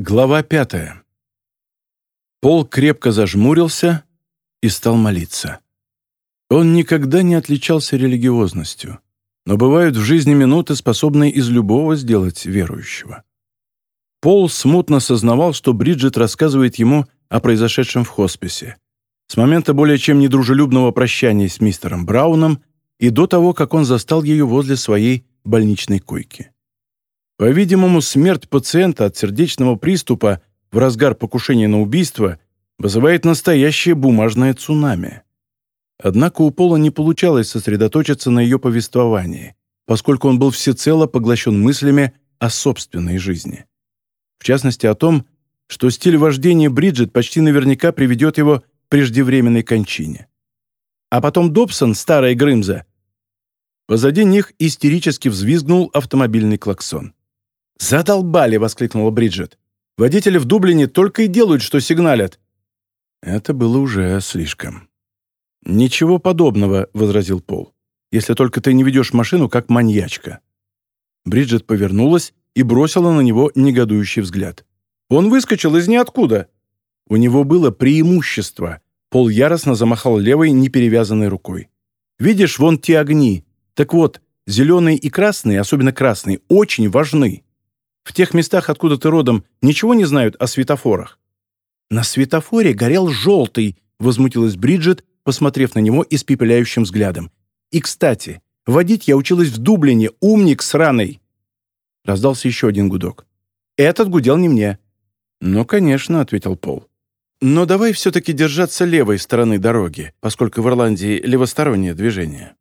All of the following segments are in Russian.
Глава пятая. Пол крепко зажмурился и стал молиться. Он никогда не отличался религиозностью, но бывают в жизни минуты, способные из любого сделать верующего. Пол смутно сознавал, что Бриджит рассказывает ему о произошедшем в хосписе. С момента более чем недружелюбного прощания с мистером Брауном и до того, как он застал ее возле своей больничной койки. По-видимому, смерть пациента от сердечного приступа в разгар покушения на убийство вызывает настоящее бумажное цунами. Однако у Пола не получалось сосредоточиться на ее повествовании, поскольку он был всецело поглощен мыслями о собственной жизни. В частности, о том, что стиль вождения Бриджит почти наверняка приведет его к преждевременной кончине. А потом Добсон, старая Грымза. Позади них истерически взвизгнул автомобильный клаксон. «Задолбали!» — воскликнула Бриджит. «Водители в Дублине только и делают, что сигналят». Это было уже слишком. «Ничего подобного», — возразил Пол, «если только ты не ведешь машину как маньячка». Бриджит повернулась и бросила на него негодующий взгляд. «Он выскочил из ниоткуда!» У него было преимущество. Пол яростно замахал левой, неперевязанной рукой. «Видишь, вон те огни. Так вот, зеленые и красные, особенно красные, очень важны. В тех местах, откуда ты родом, ничего не знают о светофорах?» «На светофоре горел желтый», — возмутилась Бриджит, посмотрев на него испепеляющим взглядом. «И, кстати, водить я училась в Дублине, умник сраный!» Раздался еще один гудок. «Этот гудел не мне». «Ну, конечно», — ответил Пол. «Но давай все-таки держаться левой стороны дороги, поскольку в Ирландии левостороннее движение».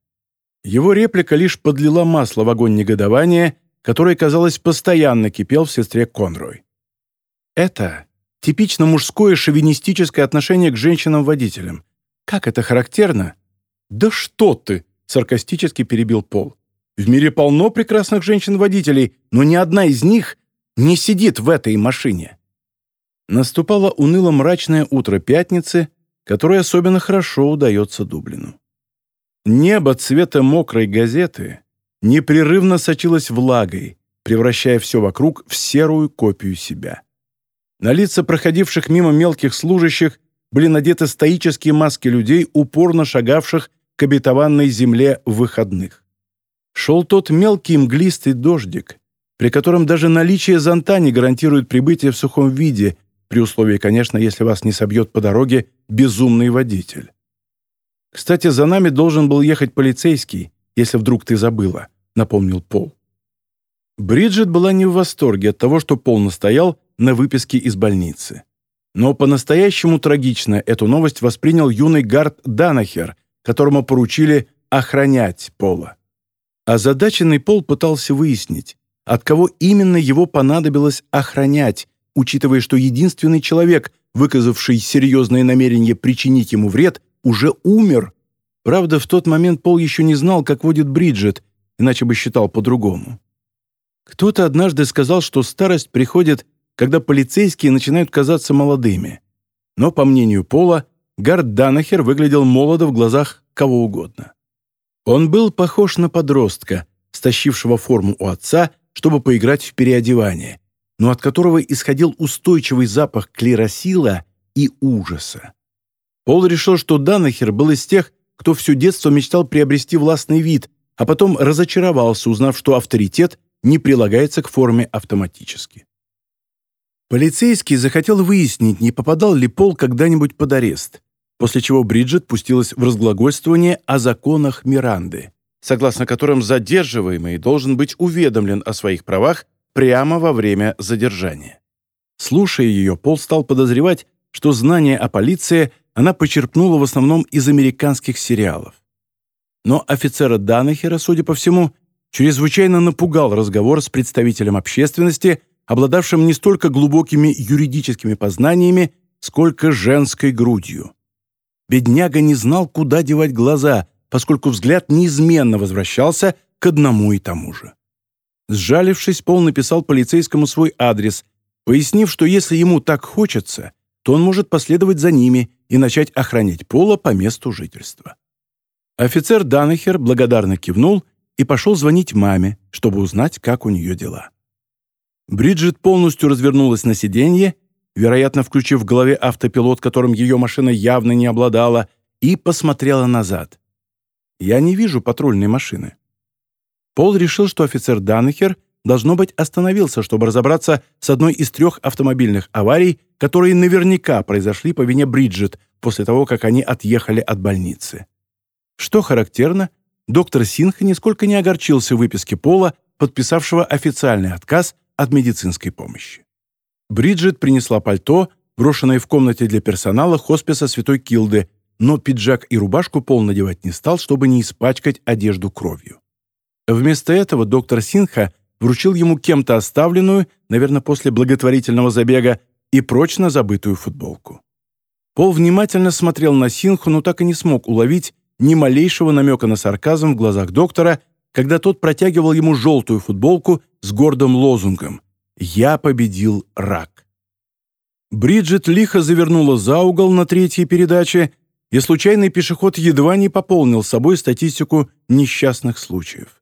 Его реплика лишь подлила масло в огонь негодования который, казалось, постоянно кипел в сестре Конрой. Это типично мужское шовинистическое отношение к женщинам-водителям. Как это характерно? «Да что ты!» — саркастически перебил Пол. «В мире полно прекрасных женщин-водителей, но ни одна из них не сидит в этой машине». Наступало уныло-мрачное утро пятницы, которое особенно хорошо удается Дублину. Небо цвета мокрой газеты непрерывно сочилась влагой, превращая все вокруг в серую копию себя. На лица проходивших мимо мелких служащих были надеты стоические маски людей, упорно шагавших к обетованной земле в выходных. Шел тот мелкий мглистый дождик, при котором даже наличие зонта не гарантирует прибытие в сухом виде, при условии, конечно, если вас не собьет по дороге безумный водитель. Кстати, за нами должен был ехать полицейский, если вдруг ты забыла», — напомнил Пол. Бриджит была не в восторге от того, что Пол настоял на выписке из больницы. Но по-настоящему трагично эту новость воспринял юный гард Данахер, которому поручили охранять Пола. Озадаченный Пол пытался выяснить, от кого именно его понадобилось охранять, учитывая, что единственный человек, выказавший серьезное намерение причинить ему вред, уже умер Правда, в тот момент Пол еще не знал, как водит Бриджит, иначе бы считал по-другому. Кто-то однажды сказал, что старость приходит, когда полицейские начинают казаться молодыми. Но, по мнению Пола, Гард Данахер выглядел молодо в глазах кого угодно. Он был похож на подростка, стащившего форму у отца, чтобы поиграть в переодевание, но от которого исходил устойчивый запах клиросила и ужаса. Пол решил, что Данахер был из тех, кто все детство мечтал приобрести властный вид, а потом разочаровался, узнав, что авторитет не прилагается к форме автоматически. Полицейский захотел выяснить, не попадал ли Пол когда-нибудь под арест, после чего Бриджит пустилась в разглагольствование о законах Миранды, согласно которым задерживаемый должен быть уведомлен о своих правах прямо во время задержания. Слушая ее, Пол стал подозревать, что знание о полиции она почерпнула в основном из американских сериалов. Но офицера Данахера, судя по всему, чрезвычайно напугал разговор с представителем общественности, обладавшим не столько глубокими юридическими познаниями, сколько женской грудью. Бедняга не знал, куда девать глаза, поскольку взгляд неизменно возвращался к одному и тому же. Сжалившись, Пол написал полицейскому свой адрес, пояснив, что если ему так хочется, то он может последовать за ними и начать охранять Пола по месту жительства. Офицер Данахер благодарно кивнул и пошел звонить маме, чтобы узнать, как у нее дела. Бриджит полностью развернулась на сиденье, вероятно, включив в голове автопилот, которым ее машина явно не обладала, и посмотрела назад. «Я не вижу патрульной машины». Пол решил, что офицер Даннехер, должно быть, остановился, чтобы разобраться с одной из трех автомобильных аварий, которые наверняка произошли по вине Бриджит после того, как они отъехали от больницы. Что характерно, доктор Синха нисколько не огорчился выписке Пола, подписавшего официальный отказ от медицинской помощи. Бриджит принесла пальто, брошенное в комнате для персонала хосписа Святой Килды, но пиджак и рубашку Пол надевать не стал, чтобы не испачкать одежду кровью. Вместо этого доктор Синха вручил ему кем-то оставленную, наверное, после благотворительного забега, и прочно забытую футболку. Пол внимательно смотрел на Синху, но так и не смог уловить ни малейшего намека на сарказм в глазах доктора, когда тот протягивал ему желтую футболку с гордым лозунгом «Я победил рак». Бриджит лихо завернула за угол на третьей передаче, и случайный пешеход едва не пополнил собой статистику несчастных случаев.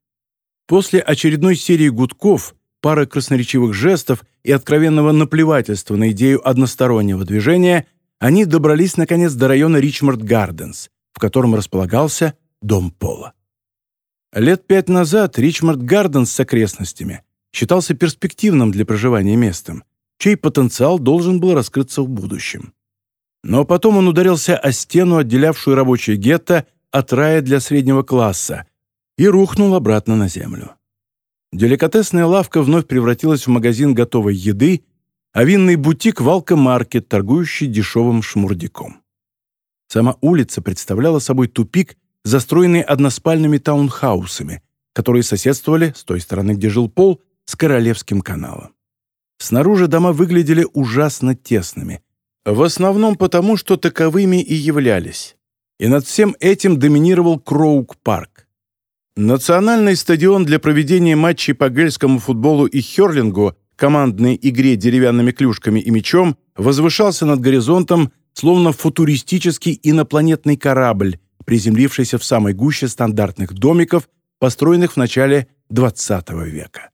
После очередной серии гудков, пары красноречивых жестов и откровенного наплевательства на идею одностороннего движения, они добрались, наконец, до района Ричмонд-Гарденс, в котором располагался дом Пола. Лет пять назад Ричмонд-Гарденс с окрестностями считался перспективным для проживания местом, чей потенциал должен был раскрыться в будущем. Но потом он ударился о стену, отделявшую рабочее гетто от рая для среднего класса, и рухнул обратно на землю. Деликатесная лавка вновь превратилась в магазин готовой еды, а винный бутик — в алкомаркет, торгующий дешевым шмурдиком. Сама улица представляла собой тупик, застроенный односпальными таунхаусами, которые соседствовали, с той стороны, где жил Пол, с Королевским каналом. Снаружи дома выглядели ужасно тесными, в основном потому, что таковыми и являлись. И над всем этим доминировал Кроук-парк. Национальный стадион для проведения матчей по гельскому футболу и херлингу, командной игре деревянными клюшками и мячом, возвышался над горизонтом, словно футуристический инопланетный корабль, приземлившийся в самой гуще стандартных домиков, построенных в начале XX века.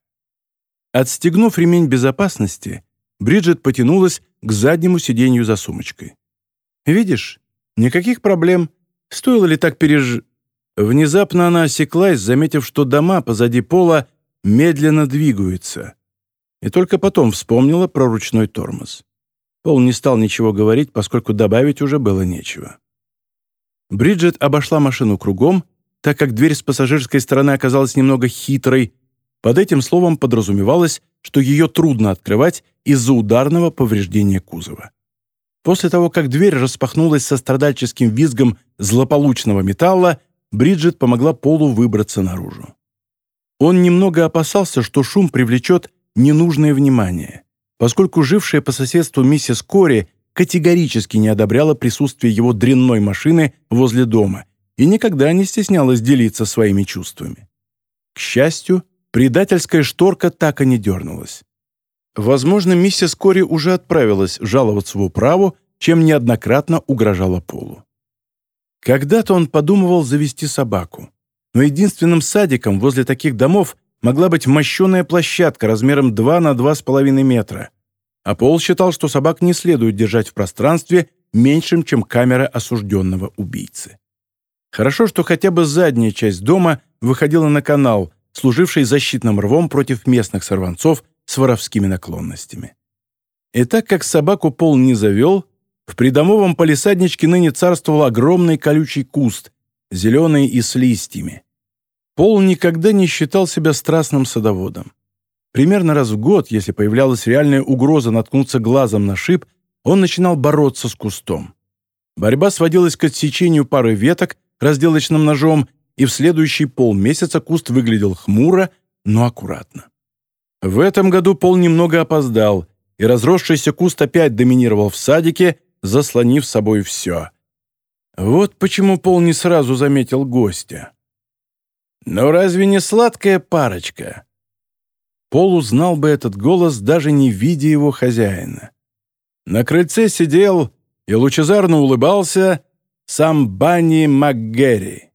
Отстегнув ремень безопасности, Бриджит потянулась к заднему сиденью за сумочкой. «Видишь, никаких проблем. Стоило ли так переж...» Внезапно она осеклась, заметив, что дома позади пола медленно двигаются. И только потом вспомнила про ручной тормоз. Пол не стал ничего говорить, поскольку добавить уже было нечего. Бриджит обошла машину кругом, так как дверь с пассажирской стороны оказалась немного хитрой. Под этим словом подразумевалось, что ее трудно открывать из-за ударного повреждения кузова. После того, как дверь распахнулась со страдальческим визгом злополучного металла, Бриджит помогла Полу выбраться наружу. Он немного опасался, что шум привлечет ненужное внимание, поскольку жившая по соседству миссис Кори категорически не одобряла присутствие его дрянной машины возле дома и никогда не стеснялась делиться своими чувствами. К счастью, предательская шторка так и не дернулась. Возможно, миссис Кори уже отправилась жаловаться в управу, чем неоднократно угрожала Полу. Когда-то он подумывал завести собаку, но единственным садиком возле таких домов могла быть мощеная площадка размером 2 на 2,5 метра, а Пол считал, что собак не следует держать в пространстве меньшим, чем камера осужденного убийцы. Хорошо, что хотя бы задняя часть дома выходила на канал, служивший защитным рвом против местных сорванцов с воровскими наклонностями. И так как собаку Пол не завел, в придомовом полисадничке ныне царствовал огромный колючий куст, зеленый и с листьями. Пол никогда не считал себя страстным садоводом. Примерно раз в год, если появлялась реальная угроза наткнуться глазом на шип, он начинал бороться с кустом. Борьба сводилась к отсечению пары веток разделочным ножом, и в следующий полмесяца куст выглядел хмуро, но аккуратно. В этом году Пол немного опоздал, и разросшийся куст опять доминировал в садике, заслонив собой все. Вот почему Пол не сразу заметил гостя. «Но разве не сладкая парочка?» Пол узнал бы этот голос, даже не видя его хозяина. На крыльце сидел и лучезарно улыбался сам Банни МакГерри.